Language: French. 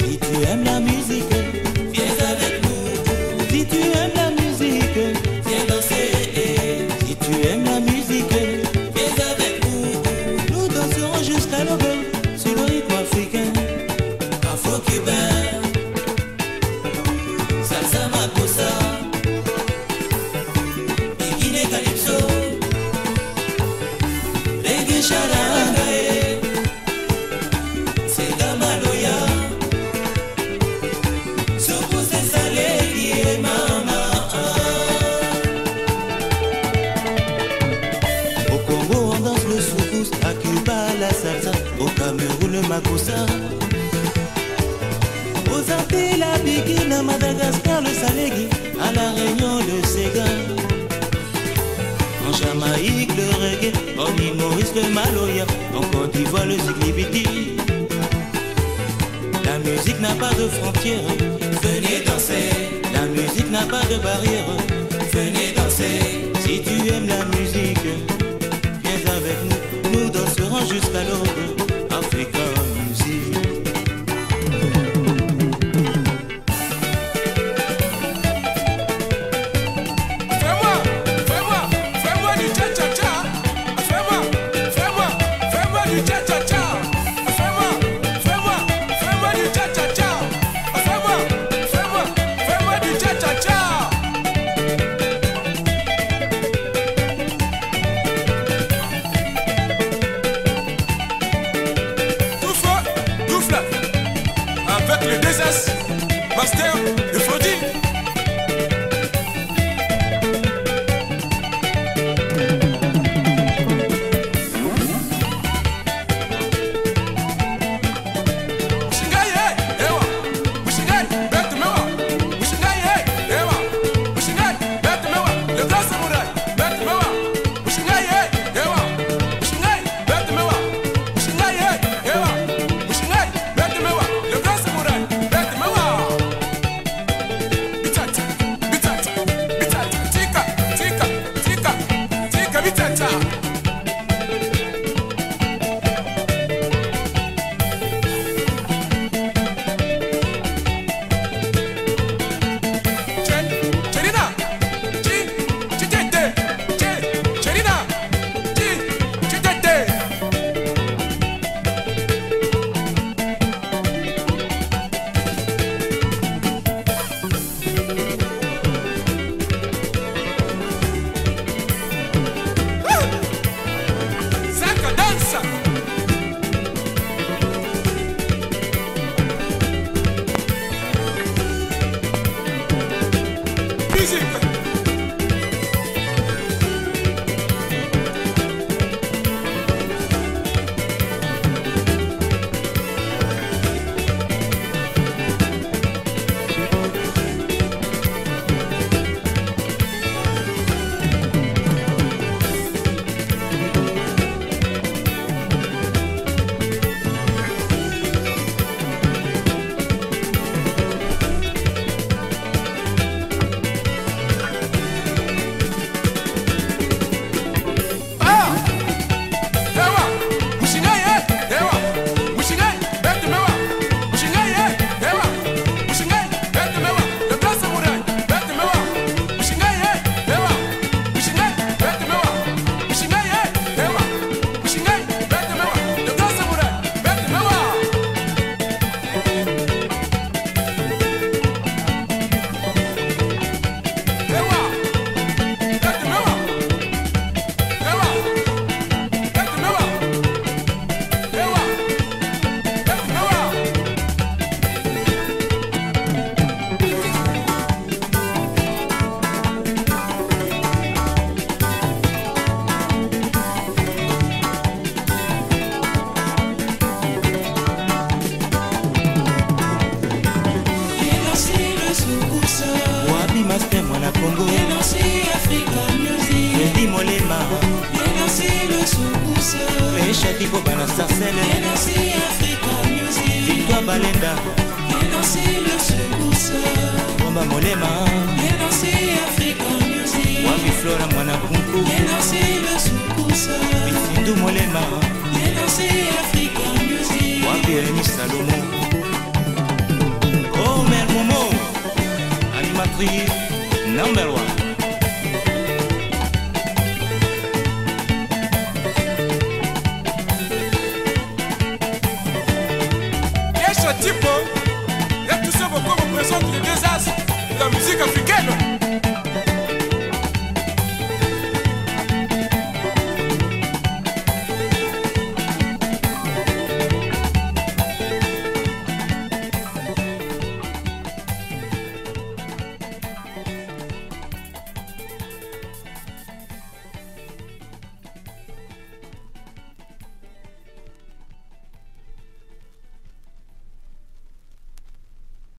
Si tu aimes la musique, viens avec nous. Si tu aimes la musique, viens danser. Si tu aimes la musique, viens avec nous. Nous danserons jusqu'à l'aube. Au Cameroun, le makossa. Aux Antilles, la bikini, à Madagascar, le salegi, à la Réunion, le sega. En Jamaïque, le reggae, en île Maurice, le maloya, en Côte d'Ivoire, le ziglibiti. La musique n'a pas de frontières, venez danser. La musique n'a pas de barrière, venez danser. Si tu aimes la musique, viens avec nous, nous danserons jusqu'à l'aube. Le DSS, Master de Frodi. 现在。Sarcelle Victoire Balenda. Bomba Molema. Flora mwana Kunku Bisindu Molema. Salomo. Oh Mère Momo. Animatrice number one música pequena